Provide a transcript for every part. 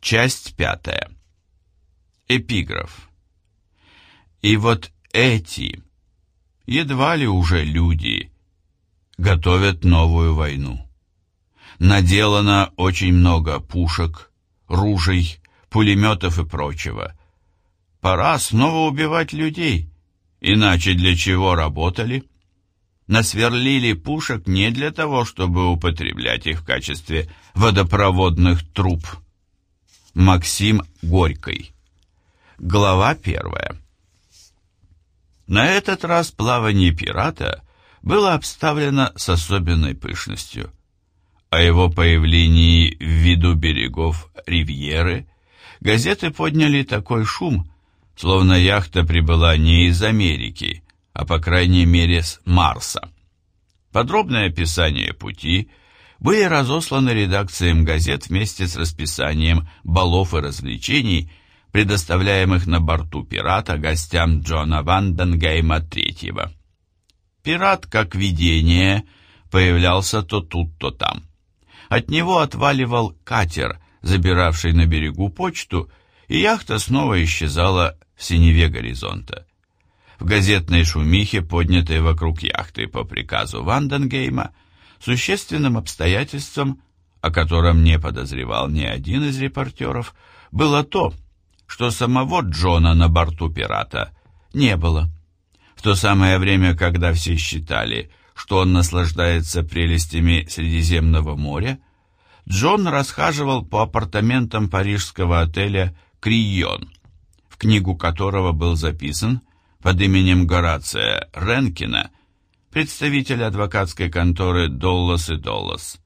Часть пятая. Эпиграф. И вот эти, едва ли уже люди, готовят новую войну. Наделано очень много пушек, ружей, пулеметов и прочего. Пора снова убивать людей, иначе для чего работали? Насверлили пушек не для того, чтобы употреблять их в качестве водопроводных труб. Максим Горький. Глава первая. На этот раз плавание пирата было обставлено с особенной пышностью. О его появлении в виду берегов Ривьеры газеты подняли такой шум, словно яхта прибыла не из Америки, а по крайней мере с Марса. Подробное описание пути были разосланы редакциям газет вместе с расписанием балов и развлечений, предоставляемых на борту «Пирата» гостям Джона Ванденгейма III. «Пират», как видение, появлялся то тут, то там. От него отваливал катер, забиравший на берегу почту, и яхта снова исчезала в синеве горизонта. В газетной шумихе, поднятой вокруг яхты по приказу Ванденгейма, Существенным обстоятельством, о котором не подозревал ни один из репортеров, было то, что самого Джона на борту пирата не было. В то самое время, когда все считали, что он наслаждается прелестями Средиземного моря, Джон расхаживал по апартаментам парижского отеля «Крион», в книгу которого был записан под именем Горация Ренкина представитель адвокатской конторы «Доллас и Доллас».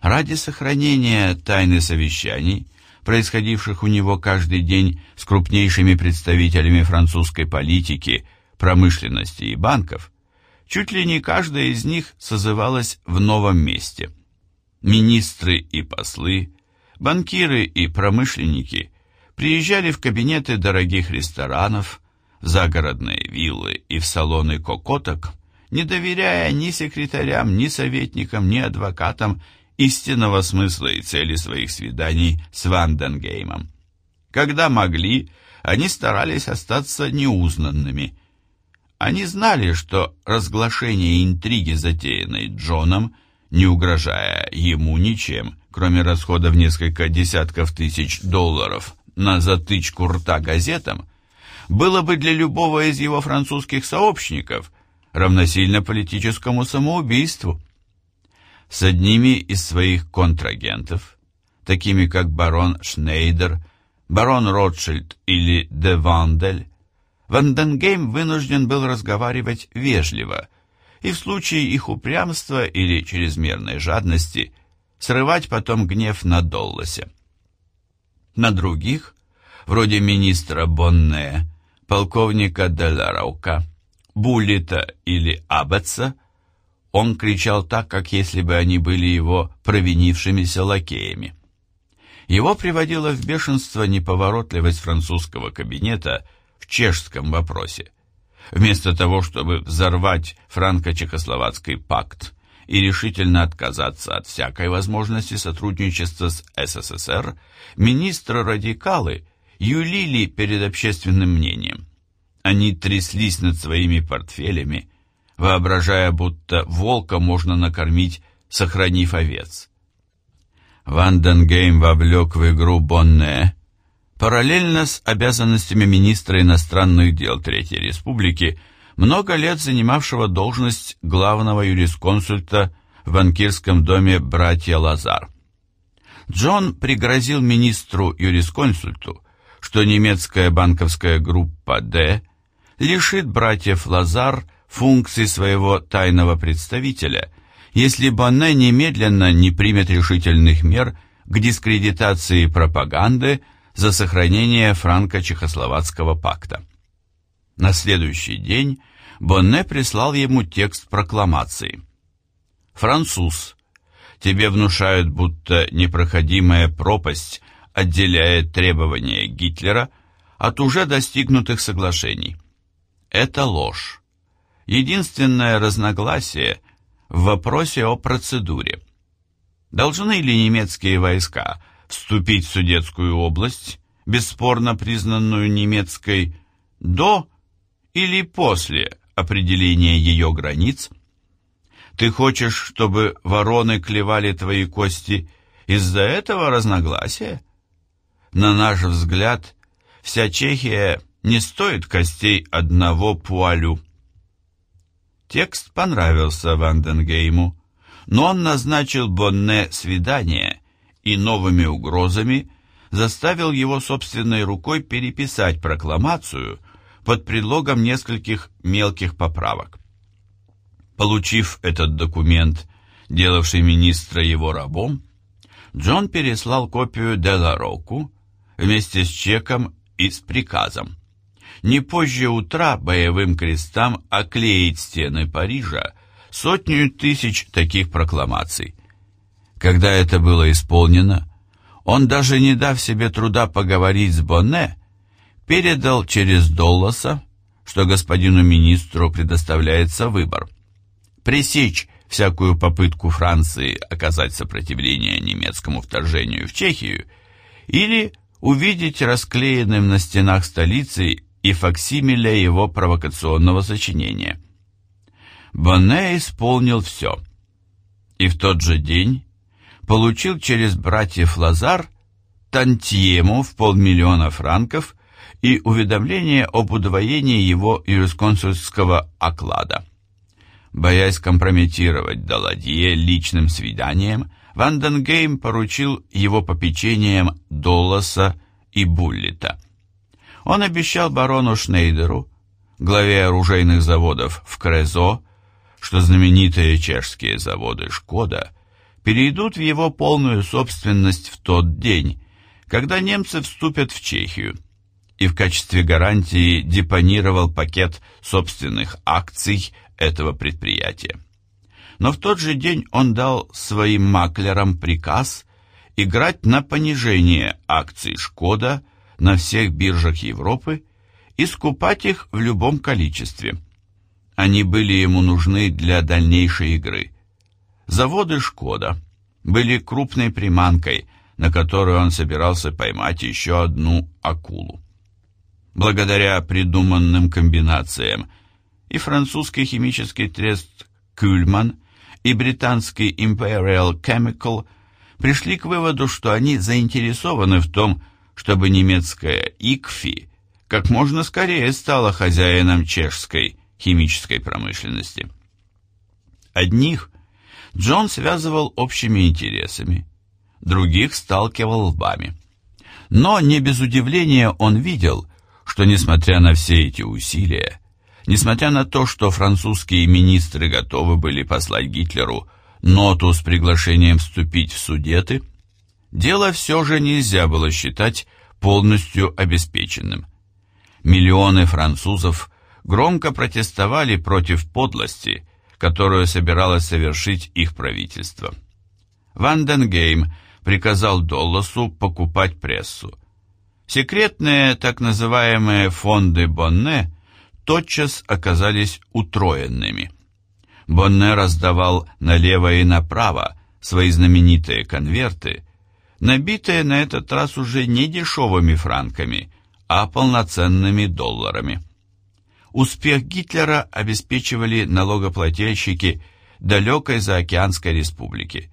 Ради сохранения тайны совещаний, происходивших у него каждый день с крупнейшими представителями французской политики, промышленности и банков, чуть ли не каждая из них созывалась в новом месте. Министры и послы, банкиры и промышленники приезжали в кабинеты дорогих ресторанов, загородные виллы и в салоны кокоток, не доверяя ни секретарям, ни советникам, ни адвокатам истинного смысла и цели своих свиданий с Ванденгеймом. Когда могли, они старались остаться неузнанными. Они знали, что разглашение интриги, затеянной Джоном, не угрожая ему ничем, кроме расхода в несколько десятков тысяч долларов на затычку рта газетам, было бы для любого из его французских сообщников – равносильно политическому самоубийству. С одними из своих контрагентов, такими как барон Шнейдер, барон Ротшильд или де Вандель, Ванденгейм вынужден был разговаривать вежливо и в случае их упрямства или чрезмерной жадности срывать потом гнев на Долласе. На других, вроде министра Бонне, полковника Делараука, Буллита или Аббетса, он кричал так, как если бы они были его провинившимися лакеями. Его приводила в бешенство неповоротливость французского кабинета в чешском вопросе. Вместо того, чтобы взорвать франко-чехословацкий пакт и решительно отказаться от всякой возможности сотрудничества с СССР, министры-радикалы юлили перед общественным мнением – они тряслись над своими портфелями, воображая, будто волка можно накормить, сохранив овец. Ванденгейм вовлек в игру Бонне, параллельно с обязанностями министра иностранных дел Третьей Республики, много лет занимавшего должность главного юрисконсульта в банкирском доме «Братья Лазар». Джон пригрозил министру-юрисконсульту, что немецкая банковская группа «Д» лишит братьев Лазар функций своего тайного представителя, если Бонне немедленно не примет решительных мер к дискредитации пропаганды за сохранение франко-чехословацкого пакта. На следующий день Бонне прислал ему текст прокламации. «Француз, тебе внушают, будто непроходимая пропасть отделяет требования Гитлера от уже достигнутых соглашений это ложь. Единственное разногласие в вопросе о процедуре. Должны ли немецкие войска вступить в Судетскую область, бесспорно признанную немецкой, до или после определения ее границ? Ты хочешь, чтобы вороны клевали твои кости из-за этого разногласия? На наш взгляд, вся Чехия не стоит костей одного пуалю. Текст понравился Ванденгейму, но он назначил Бонне свидание и новыми угрозами заставил его собственной рукой переписать прокламацию под предлогом нескольких мелких поправок. Получив этот документ, делавший министра его рабом, Джон переслал копию Делароку вместе с чеком и с приказом. Не позже утра боевым крестам оклеить стены Парижа сотню тысяч таких прокламаций. Когда это было исполнено, он, даже не дав себе труда поговорить с Бонне, передал через Долласа, что господину министру предоставляется выбор – пресечь всякую попытку Франции оказать сопротивление немецкому вторжению в Чехию или увидеть расклеенным на стенах столицы и факсимиле его провокационного сочинения. Бонне исполнил все, и в тот же день получил через братьев Лазар тантьему в полмиллиона франков и уведомление об удвоении его юрисконсульского оклада. Боясь компрометировать Даладье личным свиданием, Ванденгейм поручил его попечением Долласа и Буллита. Он обещал барону Шнейдеру, главе оружейных заводов в Крезо, что знаменитые чешские заводы «Шкода» перейдут в его полную собственность в тот день, когда немцы вступят в Чехию, и в качестве гарантии депонировал пакет собственных акций этого предприятия. Но в тот же день он дал своим маклерам приказ играть на понижение акций «Шкода» на всех биржах Европы и скупать их в любом количестве. Они были ему нужны для дальнейшей игры. Заводы «Шкода» были крупной приманкой, на которую он собирался поймать еще одну акулу. Благодаря придуманным комбинациям и французский химический трест Кюльман, и британский Imperial Chemical пришли к выводу, что они заинтересованы в том, чтобы немецкая ИКФИ как можно скорее стала хозяином чешской химической промышленности. Одних Джон связывал общими интересами, других сталкивал лбами. Но не без удивления он видел, что, несмотря на все эти усилия, Несмотря на то, что французские министры готовы были послать Гитлеру ноту с приглашением вступить в Судеты, дело все же нельзя было считать полностью обеспеченным. Миллионы французов громко протестовали против подлости, которую собиралось совершить их правительство. Ванденгейм приказал Долласу покупать прессу. Секретные так называемые фонды Бонне – тотчас оказались утроенными. Бонне раздавал налево и направо свои знаменитые конверты, набитые на этот раз уже не дешевыми франками, а полноценными долларами. Успех Гитлера обеспечивали налогоплательщики далекой заокеанской республики.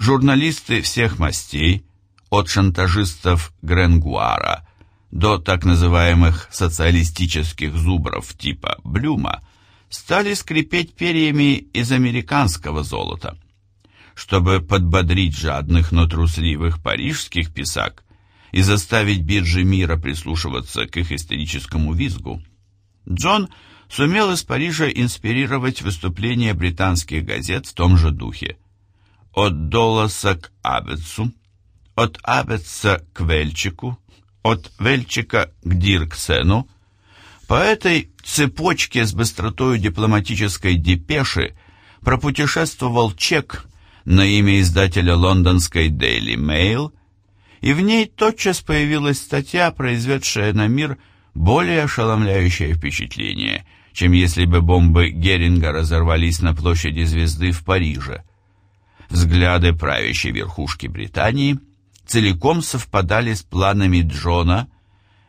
Журналисты всех мастей, от шантажистов Гренгуара до так называемых социалистических зубров типа Блюма стали скрипеть перьями из американского золота. Чтобы подбодрить жадных, но трусливых парижских писак и заставить биржи мира прислушиваться к их историческому визгу, Джон сумел из Парижа инспирировать выступления британских газет в том же духе. От Долласа к Абетсу, от Абетса к Вельчику, от Вельчика к Дирксену, по этой цепочке с быстротой дипломатической депеши пропутешествовал чек на имя издателя лондонской Daily Mail, и в ней тотчас появилась статья, произведшая на мир более ошеломляющее впечатление, чем если бы бомбы Геринга разорвались на площади Звезды в Париже. Взгляды правящей верхушки Британии – целиком совпадали с планами Джона,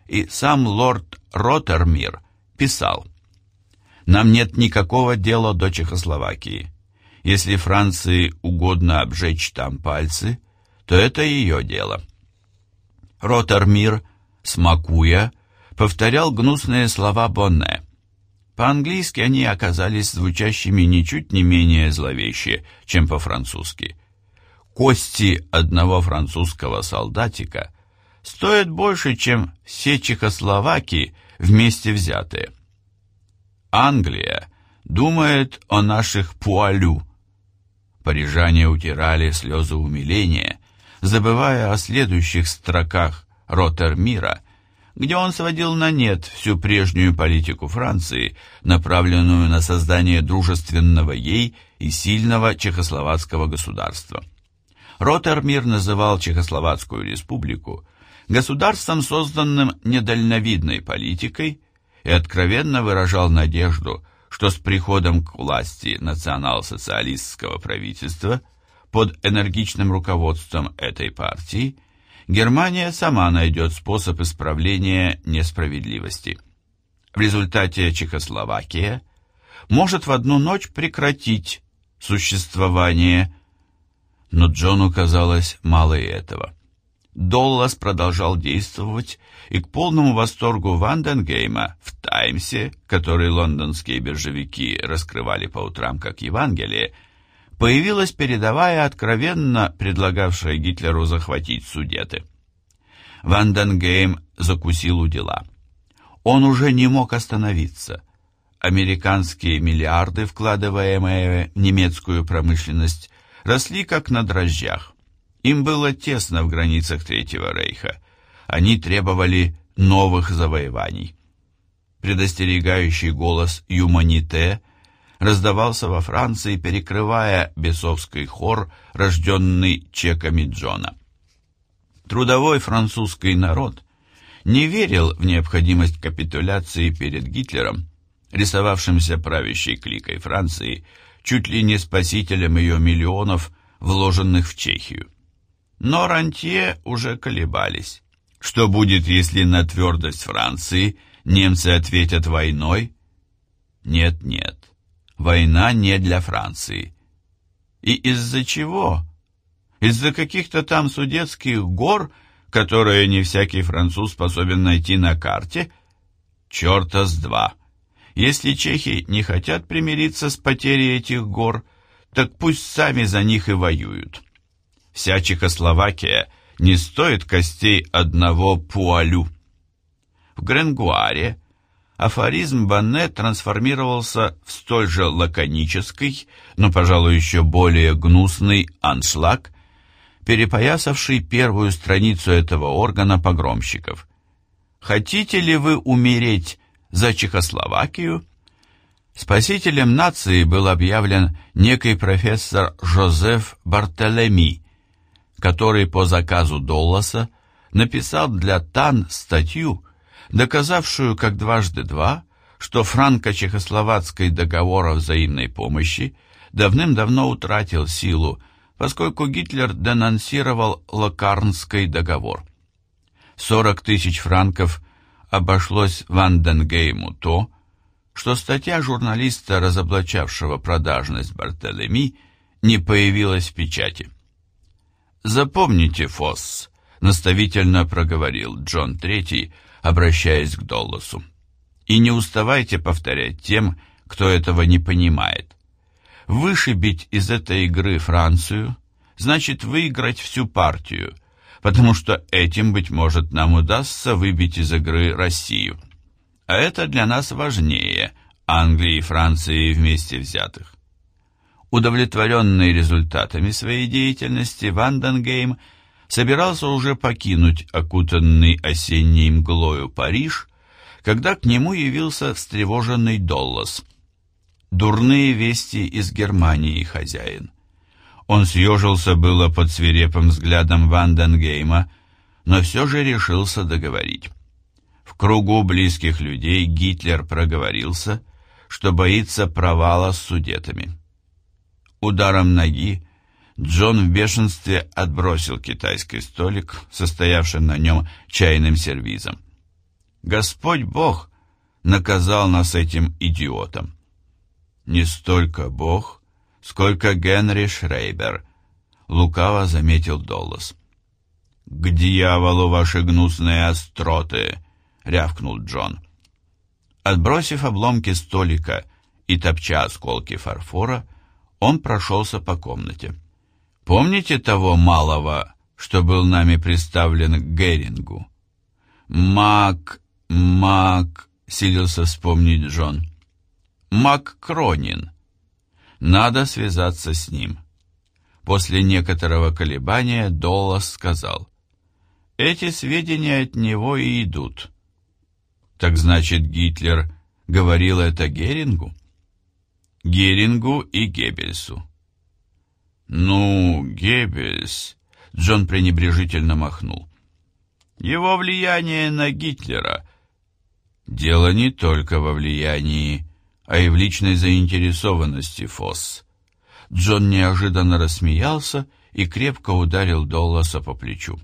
и сам лорд Роттермир писал «Нам нет никакого дела до Чехословакии. Если Франции угодно обжечь там пальцы, то это ее дело». Роттермир, смакуя, повторял гнусные слова Бонне. По-английски они оказались звучащими ничуть не менее зловеще, чем по-французски. Кости одного французского солдатика стоят больше, чем все Чехословаки вместе взятые. Англия думает о наших пуалю. Парижане утирали слезы умиления, забывая о следующих строках Роттермира, где он сводил на нет всю прежнюю политику Франции, направленную на создание дружественного ей и сильного чехословацкого государства. Роттермир называл Чехословацкую республику государством, созданным недальновидной политикой, и откровенно выражал надежду, что с приходом к власти национал-социалистского правительства под энергичным руководством этой партии Германия сама найдет способ исправления несправедливости. В результате Чехословакия может в одну ночь прекратить существование, но Джону казалось мало и этого. Доллас продолжал действовать, и к полному восторгу Ванденгейма в «Таймсе», который лондонские биржевики раскрывали по утрам как Евангелие, появилась передовая, откровенно предлагавшая Гитлеру захватить Судеты. Ванденгейм закусил у дела. Он уже не мог остановиться. Американские миллиарды, вкладываемые в немецкую промышленность, росли как на дрожжах. Им было тесно в границах Третьего Рейха. Они требовали новых завоеваний. Предостерегающий голос «Юманите» раздавался во Франции, перекрывая бесовский хор, рожденный чеками Джона. Трудовой французский народ не верил в необходимость капитуляции перед Гитлером, рисовавшимся правящей кликой Франции, чуть ли не спасителем ее миллионов, вложенных в Чехию. Но рантье уже колебались. Что будет, если на твердость Франции немцы ответят войной? Нет, нет. Война не для Франции. И из-за чего? Из-за каких-то там судетских гор, которые не всякий француз способен найти на карте? Черта с два. Если чехи не хотят примириться с потерей этих гор, так пусть сами за них и воюют. Вся Чехословакия не стоит костей одного пуалю. В Гренгуаре афоризм Банне трансформировался в столь же лаконический, но, пожалуй, еще более гнусный аншлаг, перепоясавший первую страницу этого органа погромщиков. «Хотите ли вы умереть за Чехословакию?» Спасителем нации был объявлен некий профессор Жозеф Бартелеми, который по заказу Долласа написал для ТАН статью, доказавшую как дважды два, что франко-чехословацкий договор о взаимной помощи давным-давно утратил силу, поскольку Гитлер денонсировал Локарнский договор. 40 тысяч франков обошлось Ванденгейму то, что статья журналиста, разоблачавшего продажность Бартелеми, не появилась в печати. «Запомните, Фосс», — наставительно проговорил Джон Третий, обращаясь к Долласу. «И не уставайте повторять тем, кто этого не понимает. Вышибить из этой игры Францию значит выиграть всю партию, потому что этим, быть может, нам удастся выбить из игры Россию. А это для нас важнее Англии и Франции вместе взятых. Удовлетворенный результатами своей деятельности, Ванденгейм собирался уже покинуть окутанный осенней мглою Париж, когда к нему явился встревоженный Доллас. Дурные вести из Германии, хозяин. Он съежился было под свирепым взглядом Ванденгейма, но все же решился договорить. В кругу близких людей Гитлер проговорился, что боится провала с судетами. Ударом ноги Джон в бешенстве отбросил китайский столик, состоявший на нем чайным сервизом. Господь Бог наказал нас этим идиотом. Не столько Бог, сколько Генри Шрейбер, лукаво заметил Доллас. «К дьяволу ваши гнусные остроты!» — рявкнул Джон. Отбросив обломки столика и топча осколки фарфора, он прошелся по комнате. Помните того малого, что был нами представлен к Герингу? Мак, Мак, силился вспомнить Джон. Мак Кронин. Надо связаться с ним. После некоторого колебания Доллас сказал. Эти сведения от него и идут. Так значит, Гитлер говорил это Герингу? Герингу и Геббельсу. «Ну, Геббельс...» — Джон пренебрежительно махнул. «Его влияние на Гитлера...» «Дело не только во влиянии, а и в личной заинтересованности Фосс». Джон неожиданно рассмеялся и крепко ударил Долласа по плечу.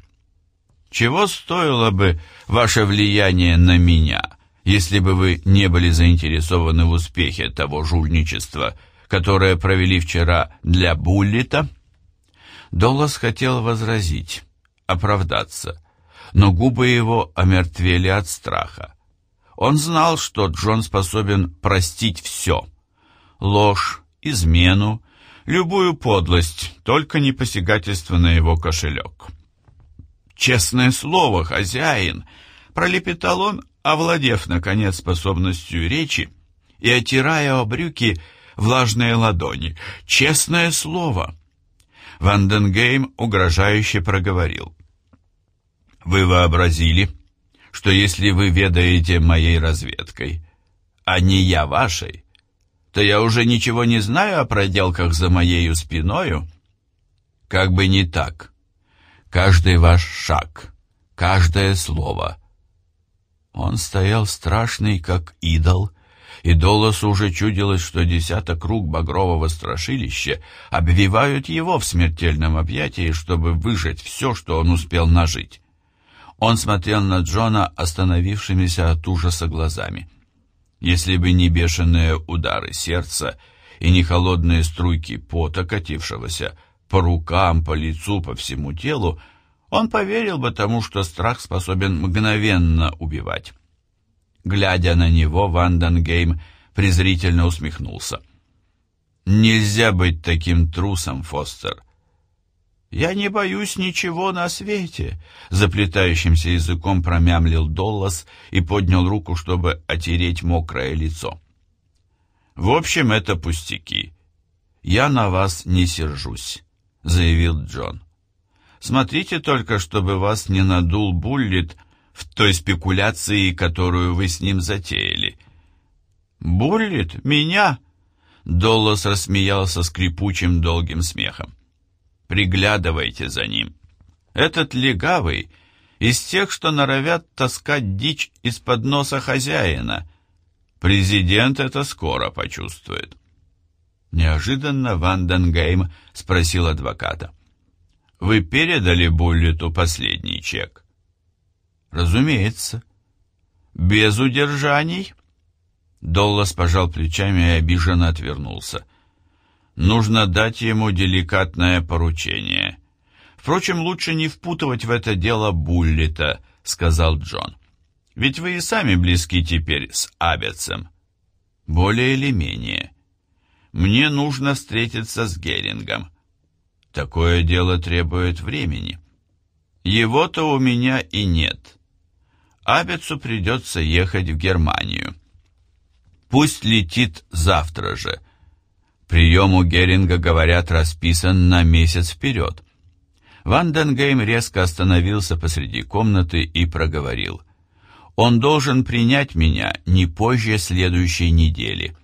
«Чего стоило бы ваше влияние на меня, если бы вы не были заинтересованы в успехе того жульничества, которое провели вчера для Буллита?» Доллас хотел возразить, оправдаться, но губы его омертвели от страха. Он знал, что Джон способен простить все — ложь, измену, любую подлость, только не посягательство на его кошелек. «Честное слово, хозяин!» — пролепетал он, овладев, наконец, способностью речи и, отирая о брюки, влажные ладони. «Честное слово!» Ванденгейм угрожающе проговорил. «Вы вообразили, что если вы ведаете моей разведкой, а не я вашей, то я уже ничего не знаю о проделках за моею спиною? Как бы не так. Каждый ваш шаг, каждое слово». Он стоял страшный, как идол, и Долосу уже чудилось, что десяток рук багрового страшилища обвивают его в смертельном объятии, чтобы выжать все, что он успел нажить. Он смотрел на Джона остановившимися от ужаса глазами. Если бы не бешеные удары сердца и не холодные струйки пота, катившегося по рукам, по лицу, по всему телу, он поверил бы тому, что страх способен мгновенно убивать. Глядя на него, Ванденгейм презрительно усмехнулся. «Нельзя быть таким трусом, Фостер». «Я не боюсь ничего на свете», — заплетающимся языком промямлил Доллас и поднял руку, чтобы отереть мокрое лицо. «В общем, это пустяки. Я на вас не сержусь», — заявил Джон. «Смотрите только, чтобы вас не надул Буллит в той спекуляции, которую вы с ним затеяли. «Буллит? Меня?» Доллас рассмеялся скрипучим долгим смехом. «Приглядывайте за ним. Этот легавый из тех, что норовят таскать дичь из-под носа хозяина. Президент это скоро почувствует». Неожиданно Ванденгейм спросил адвоката. «Вы передали Буллиту последний чек?» «Разумеется». «Без удержаний?» Доллас пожал плечами и обиженно отвернулся. «Нужно дать ему деликатное поручение. Впрочем, лучше не впутывать в это дело Буллита», — сказал Джон. «Ведь вы и сами близки теперь с Абецем. Более или менее. Мне нужно встретиться с Герингом. Такое дело требует времени. Его-то у меня и нет». Абецу придется ехать в Германию. Пусть летит завтра же. Прием у Геринга, говорят, расписан на месяц вперед. Ванденгейм резко остановился посреди комнаты и проговорил. «Он должен принять меня не позже следующей недели».